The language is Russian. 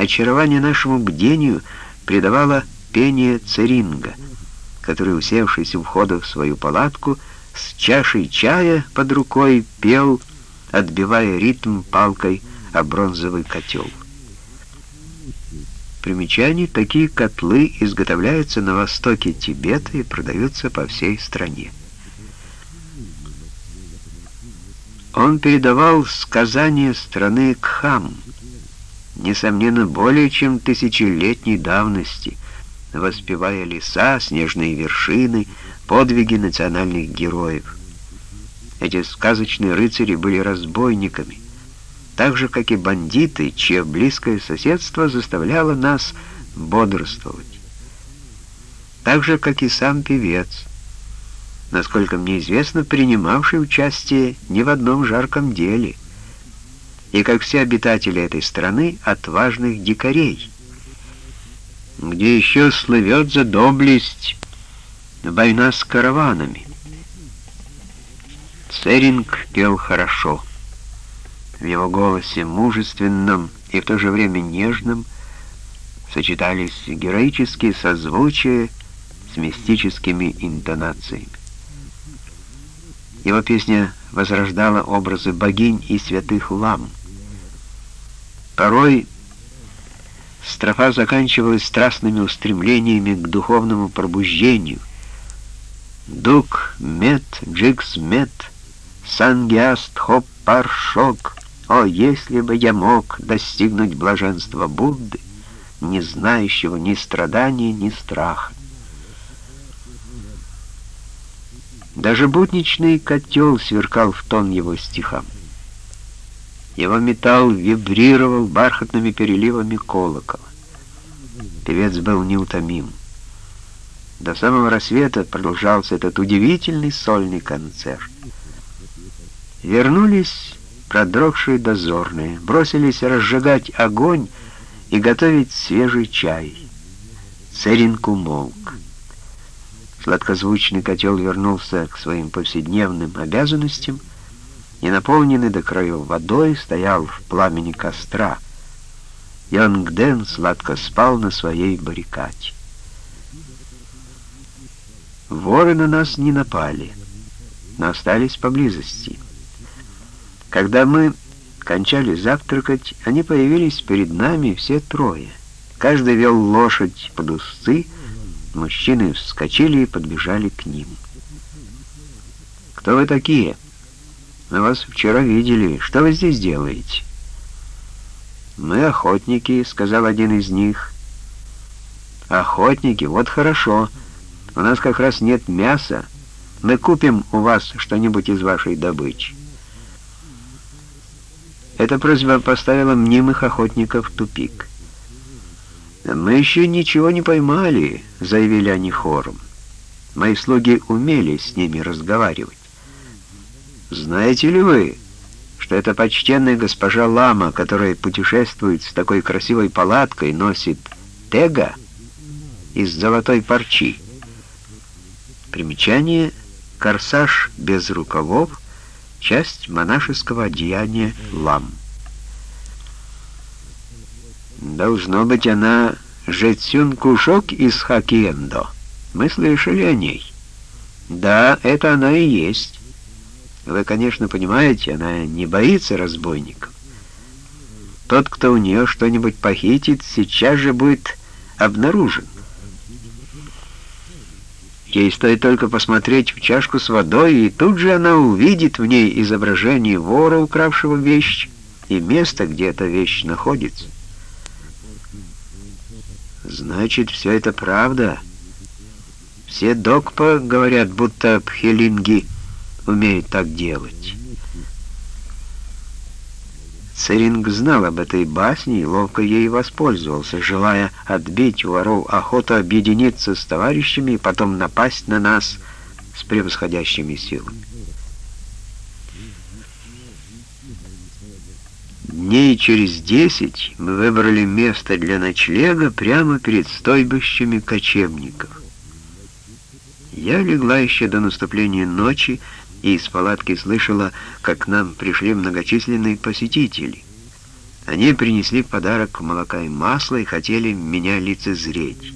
Очарование нашему бдению придавало пение церинга, который, усевшись у входа в свою палатку, с чашей чая под рукой пел, отбивая ритм палкой о бронзовый котел. Примечание, такие котлы изготовляются на востоке Тибета и продаются по всей стране. Он передавал сказания страны Кхам, несомненно, более чем тысячелетней давности, воспевая леса, снежные вершины, подвиги национальных героев. Эти сказочные рыцари были разбойниками, так же, как и бандиты, чье близкое соседство заставляло нас бодрствовать. Так же, как и сам певец, насколько мне известно, принимавший участие не в одном жарком деле, и как все обитатели этой страны, отважных дикарей, где еще слывет за доблесть война с караванами. Церинг пел хорошо. В его голосе, мужественном и в то же время нежном, сочетались героические созвучия с мистическими интонациями. Его песня возрождала образы богинь и святых лам. Порой строфа заканчивалась страстными устремлениями к духовному пробуждению. Дук мет, джикс мет, сангиаст хоп паршок — о, если бы я мог достигнуть блаженства Будды, не знающего ни страдания, ни страха. Даже будничный котел сверкал в тон его стихам. Его металл вибрировал бархатными переливами колокола. Певец был неутомим. До самого рассвета продолжался этот удивительный сольный концерт. Вернулись продрогшие дозорные, бросились разжигать огонь и готовить свежий чай. Церинг умолк. Сладкозвучный котел вернулся к своим повседневным обязанностям и, наполненный до краев водой, стоял в пламени костра. Йонгден сладко спал на своей баррикаде. Воры на нас не напали, но остались поблизости. Когда мы кончали завтракать, они появились перед нами все трое. Каждый вел лошадь под узцы, мужчины вскочили и подбежали к ним. «Кто вы такие? Мы вас вчера видели. Что вы здесь делаете?» «Мы охотники», — сказал один из них. «Охотники? Вот хорошо. У нас как раз нет мяса. Мы купим у вас что-нибудь из вашей добычи». Эта просьба поставила мнимых охотников в тупик. «Мы еще ничего не поймали», — заявили они хором. Мои слуги умели с ними разговаривать. «Знаете ли вы, что эта почтенная госпожа Лама, которая путешествует с такой красивой палаткой, носит тега из золотой парчи?» Примечание «Корсаж без рукавов» часть монашеского одеяния лам. Должно быть, она Жецюн Кушок из Хакиендо. Мы слышали о ней. Да, это она и есть. Вы, конечно, понимаете, она не боится разбойников. Тот, кто у нее что-нибудь похитит, сейчас же будет обнаружен. Ей стоит только посмотреть в чашку с водой, и тут же она увидит в ней изображение вора, укравшего вещь, и место, где эта вещь находится. Значит, все это правда. Все докпа говорят, будто пхелинги умеют так делать. Церинг знал об этой басне и ловко ей воспользовался, желая отбить у воров охоту объединиться с товарищами и потом напасть на нас с превосходящими силами. Дней через десять мы выбрали место для ночлега прямо перед стойбищами кочевников. Я легла еще до наступления ночи, и из палатки слышала, как к нам пришли многочисленные посетители. Они принесли в подарок молока и масла и хотели меня лицезреть.